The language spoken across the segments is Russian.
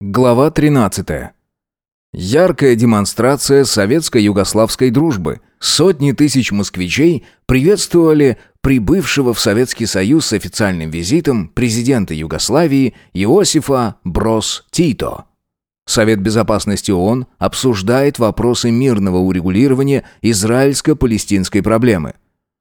Глава 13. Яркая демонстрация советско-югославской дружбы. Сотни тысяч москвичей приветствовали прибывшего в Советский Союз с официальным визитом президента Югославии Иосифа Брос Тито. Совет Безопасности ООН обсуждает вопросы мирного урегулирования израильско-палестинской проблемы.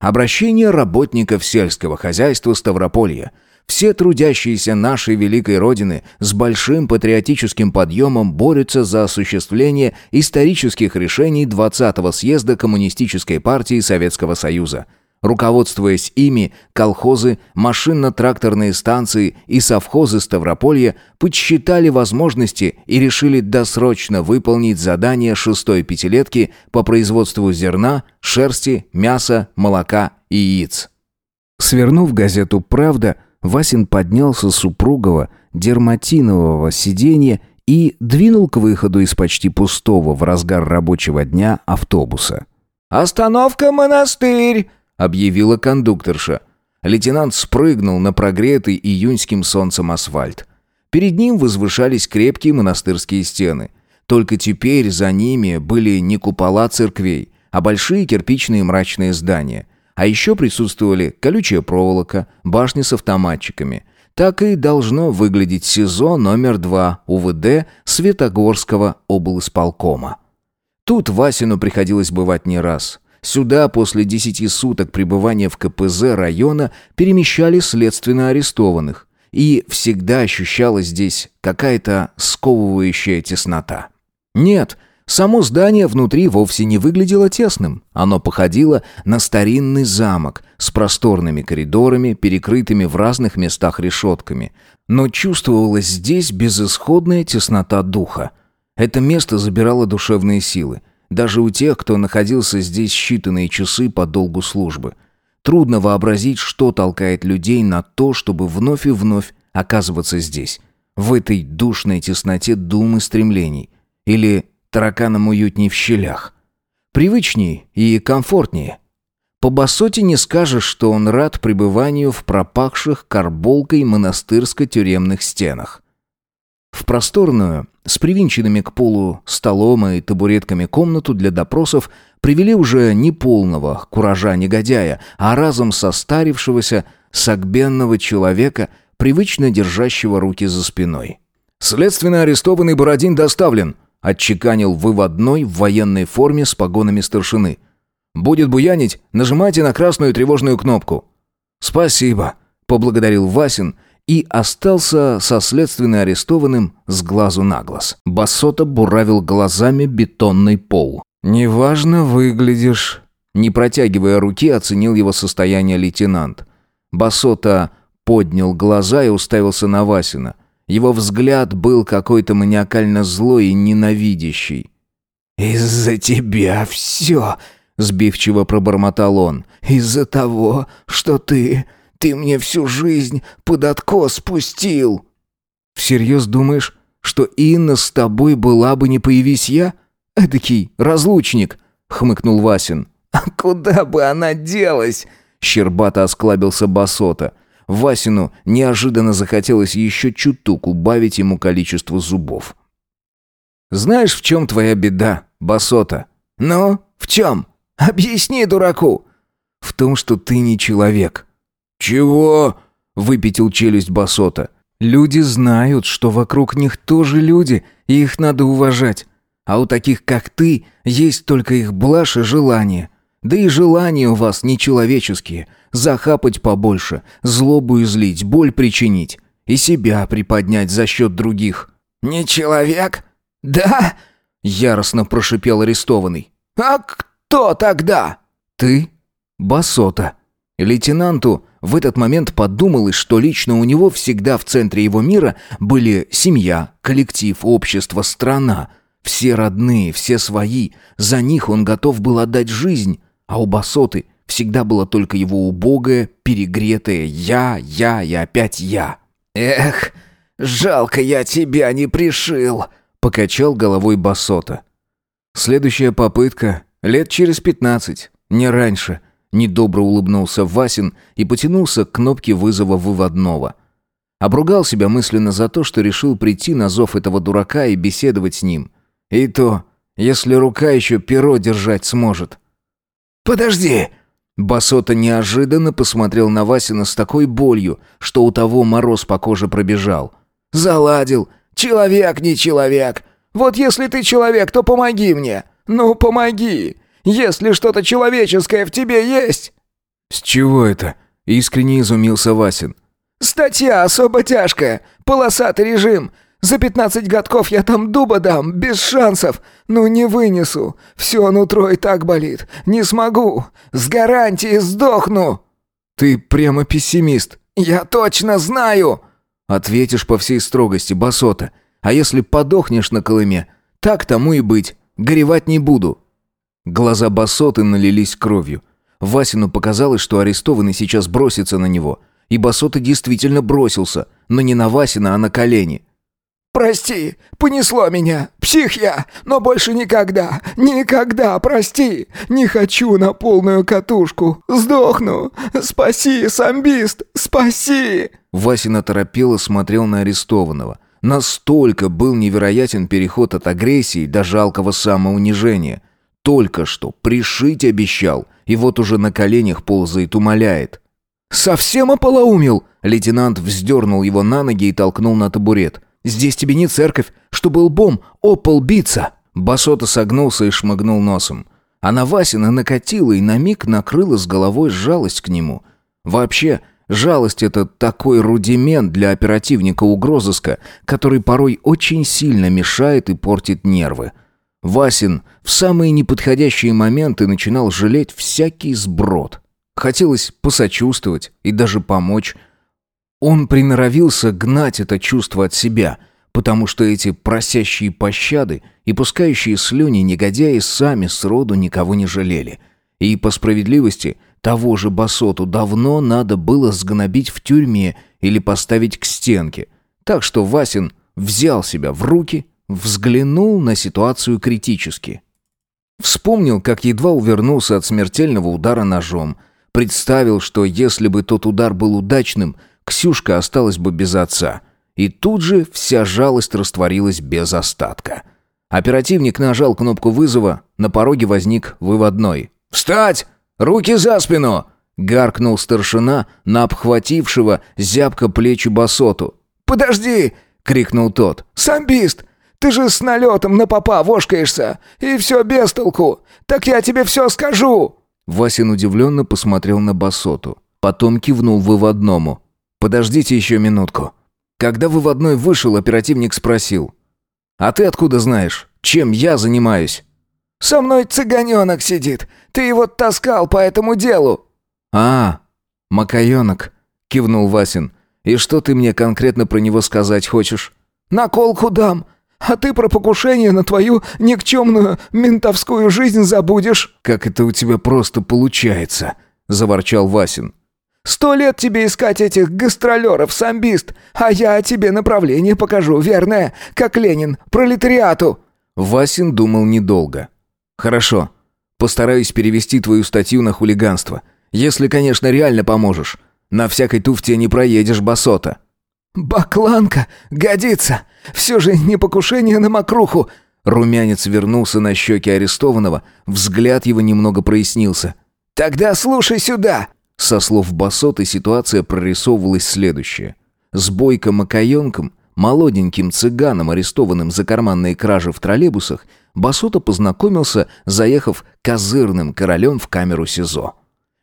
Обращение работников сельского хозяйства Ставрополья – все трудящиеся нашей великой Родины с большим патриотическим подъемом борются за осуществление исторических решений 20-го съезда Коммунистической партии Советского Союза. Руководствуясь ими, колхозы, машинно-тракторные станции и совхозы Ставрополья подсчитали возможности и решили досрочно выполнить задание шестой пятилетки по производству зерна, шерсти, мяса, молока и яиц. Свернув газету «Правда», Васин поднялся с супругого дерматинового сиденья и двинул к выходу из почти пустого в разгар рабочего дня автобуса. «Остановка монастырь!» — объявила кондукторша. Лейтенант спрыгнул на прогретый июньским солнцем асфальт. Перед ним возвышались крепкие монастырские стены. Только теперь за ними были не купола церквей, а большие кирпичные мрачные здания. А еще присутствовали колючая проволока, башни с автоматчиками. Так и должно выглядеть СИЗО номер два УВД Светогорского облсполкома. Тут Васину приходилось бывать не раз. Сюда после десяти суток пребывания в КПЗ района перемещали следственно арестованных. И всегда ощущалась здесь какая-то сковывающая теснота. Нет, Само здание внутри вовсе не выглядело тесным. Оно походило на старинный замок с просторными коридорами, перекрытыми в разных местах решетками. Но чувствовалась здесь безысходная теснота духа. Это место забирало душевные силы. Даже у тех, кто находился здесь считанные часы по долгу службы. Трудно вообразить, что толкает людей на то, чтобы вновь и вновь оказываться здесь. В этой душной тесноте дум и стремлений. Или Тараканам уютней в щелях. Привычнее и комфортнее. По басоте не скажешь, что он рад пребыванию в пропахших карболкой монастырско-тюремных стенах. В просторную, с привинченными к полу столом и табуретками комнату для допросов привели уже не полного куража-негодяя, а разом состарившегося, согбенного человека, привычно держащего руки за спиной. «Следственно арестованный Бородин доставлен», Отчеканил выводной в военной форме с погонами старшины. «Будет буянить, нажимайте на красную тревожную кнопку». «Спасибо», — поблагодарил Васин и остался со следственно арестованным с глазу на глаз. Басота буравил глазами бетонный пол. «Неважно выглядишь», — не протягивая руки, оценил его состояние лейтенант. Басота поднял глаза и уставился на Васина. Его взгляд был какой-то маниакально злой и ненавидящий. «Из-за тебя все!» — сбивчиво пробормотал он. «Из-за того, что ты... ты мне всю жизнь под откос спустил!» «Всерьез думаешь, что Инна с тобой была бы, не появись я? Эдакий разлучник!» — хмыкнул Васин. «А куда бы она делась?» — щербато осклабился Басота. Васину неожиданно захотелось еще чуток убавить ему количество зубов. «Знаешь, в чем твоя беда, Басота?» «Ну, в чем? Объясни дураку!» «В том, что ты не человек». «Чего?» — выпятил челюсть Басота. «Люди знают, что вокруг них тоже люди, и их надо уважать. А у таких, как ты, есть только их блажь и желание. Да и желания у вас нечеловеческие. Захапать побольше, злобу излить, боль причинить. И себя приподнять за счет других. «Не человек? Да?» Яростно прошипел арестованный. «А кто тогда?» «Ты? Басота». Лейтенанту в этот момент подумалось, что лично у него всегда в центре его мира были семья, коллектив, общество, страна. Все родные, все свои. За них он готов был отдать жизнь. А у Басоты всегда было только его убогое, перегретое «я, я и опять я». «Эх, жалко я тебя не пришил», — покачал головой Басота. «Следующая попытка лет через пятнадцать, не раньше», — недобро улыбнулся Васин и потянулся к кнопке вызова выводного. Обругал себя мысленно за то, что решил прийти на зов этого дурака и беседовать с ним. И то, если рука еще перо держать сможет. «Подожди!» Басота неожиданно посмотрел на Васина с такой болью, что у того мороз по коже пробежал. «Заладил! Человек не человек! Вот если ты человек, то помоги мне! Ну, помоги! Если что-то человеческое в тебе есть!» «С чего это?» — искренне изумился Васин. «Статья особо тяжкая. Полосатый режим. За пятнадцать годков я там дуба дам, без шансов. Ну не вынесу. Все нутро и так болит. Не смогу. С гарантией сдохну». «Ты прямо пессимист». «Я точно знаю!» Ответишь по всей строгости, басота. А если подохнешь на Колыме, так тому и быть. Горевать не буду. Глаза басоты налились кровью. Васину показалось, что арестованный сейчас бросится на него – и Басота действительно бросился, но не на Васина, а на колени. «Прости, понесло меня, псих я, но больше никогда, никогда, прости, не хочу на полную катушку, сдохну, спаси, самбист, спаси!» Васин оторопело смотрел на арестованного. Настолько был невероятен переход от агрессии до жалкого самоунижения. Только что пришить обещал, и вот уже на коленях ползает, умоляет. «Совсем ополоумил!» Лейтенант вздернул его на ноги и толкнул на табурет. «Здесь тебе не церковь, чтобы лбом о пол биться!» Басота согнулся и шмыгнул носом. А на Васина накатила и на миг накрыла с головой жалость к нему. Вообще, жалость — это такой рудимент для оперативника угрозыска, который порой очень сильно мешает и портит нервы. Васин в самые неподходящие моменты начинал жалеть всякий сброд. Хотелось посочувствовать и даже помочь. Он приноровился гнать это чувство от себя, потому что эти просящие пощады и пускающие слюни негодяи сами сроду никого не жалели. И по справедливости того же Басоту давно надо было сгнобить в тюрьме или поставить к стенке. Так что Васин взял себя в руки, взглянул на ситуацию критически. Вспомнил, как едва увернулся от смертельного удара ножом – Представил, что если бы тот удар был удачным, Ксюшка осталась бы без отца. И тут же вся жалость растворилась без остатка. Оперативник нажал кнопку вызова, на пороге возник выводной. «Встать! Руки за спину!» — гаркнул старшина на обхватившего зябко плечи басоту. «Подожди!» — крикнул тот. «Самбист! Ты же с налетом на попа вошкаешься, и все без толку! Так я тебе все скажу!» Васин удивленно посмотрел на Басоту. Потом кивнул выводному. «Подождите еще минутку». Когда выводной вышел, оперативник спросил. «А ты откуда знаешь? Чем я занимаюсь?» «Со мной цыганенок сидит. Ты его таскал по этому делу». «А, Макаенок», — кивнул Васин. «И что ты мне конкретно про него сказать хочешь?» «Наколку дам. А ты про покушение на твою никчемную ментовскую жизнь забудешь». «Как это у тебя просто получается?» – заворчал Васин. «Сто лет тебе искать этих гастролеров, самбист, а я тебе направление покажу, верное, как Ленин, пролетариату». Васин думал недолго. «Хорошо, постараюсь перевести твою статью на хулиганство. Если, конечно, реально поможешь. На всякой туфте не проедешь, басота». «Бакланка! Годится! Все же не покушение на мокруху!» Румянец вернулся на щеки арестованного, взгляд его немного прояснился. «Тогда слушай сюда!» Со слов Басоты ситуация прорисовывалась следующая. С Бойко-Макаенком, молоденьким цыганом, арестованным за карманные кражи в троллейбусах, Басота познакомился, заехав козырным королем в камеру СИЗО.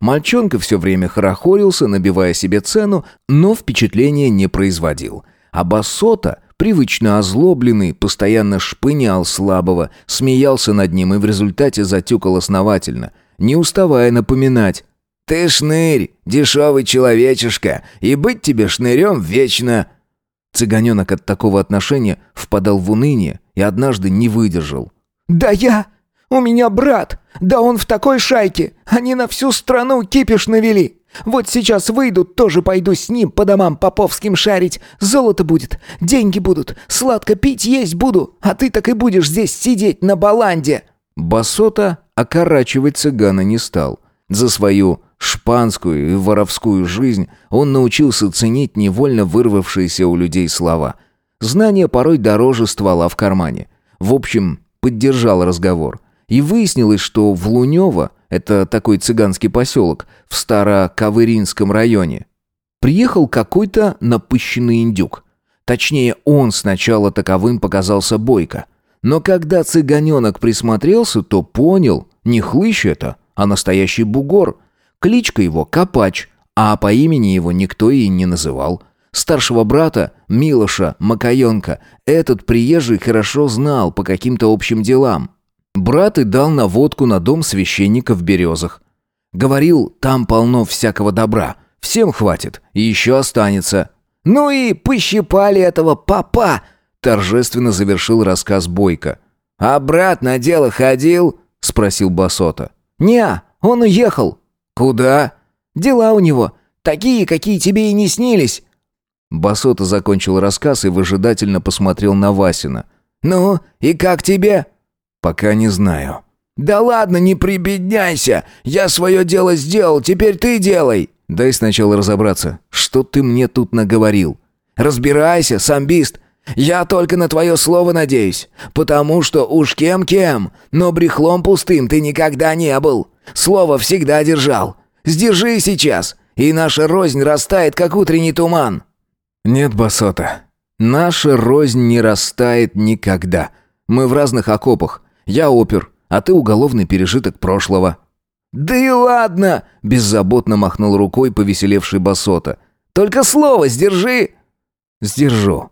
Мальчонка все время хорохорился, набивая себе цену, но впечатления не производил. А Басота, привычно озлобленный, постоянно шпынял слабого, смеялся над ним и в результате затюкал основательно, не уставая напоминать «Ты шнырь, дешевый человечишка, и быть тебе шнырем вечно!» Цыганенок от такого отношения впадал в уныние и однажды не выдержал. «Да я! У меня брат! Да он в такой шайке! Они на всю страну кипиш навели! Вот сейчас выйдут, тоже пойду с ним по домам поповским шарить. Золото будет, деньги будут, сладко пить есть буду, а ты так и будешь здесь сидеть на баланде!» Басота окорачивать цыгана не стал. За свою шпанскую и воровскую жизнь, он научился ценить невольно вырвавшиеся у людей слова. Знание порой дороже ствола в кармане. В общем, поддержал разговор. И выяснилось, что в Лунево, это такой цыганский поселок, в Староковыринском районе, приехал какой-то напыщенный индюк. Точнее, он сначала таковым показался Бойко. Но когда цыганенок присмотрелся, то понял, не хлыщ это, а настоящий бугор. Кличка его Копач, а по имени его никто и не называл. Старшего брата, Милоша Макаенка, этот приезжий хорошо знал по каким-то общим делам. Брат и дал наводку на дом священника в Березах. Говорил, там полно всякого добра. Всем хватит, и еще останется. «Ну и пощипали этого папа!» Торжественно завершил рассказ Бойко. «А брат на дело ходил?» Спросил Басота. «Не, он уехал». «Куда?» «Дела у него. Такие, какие тебе и не снились». Басота закончил рассказ и выжидательно посмотрел на Васина. «Ну, и как тебе?» «Пока не знаю». «Да ладно, не прибедняйся! Я свое дело сделал, теперь ты делай!» «Дай сначала разобраться, что ты мне тут наговорил?» «Разбирайся, самбист! Я только на твое слово надеюсь, потому что уж кем-кем, но брехлом пустым ты никогда не был. Слово всегда держал. Сдержи сейчас, и наша рознь растает, как утренний туман». «Нет, Басота, наша рознь не растает никогда. Мы в разных окопах. Я опер, а ты уголовный пережиток прошлого». «Да и ладно!» – беззаботно махнул рукой повеселевший Басота. «Только слово сдержи!» «Сдержу»,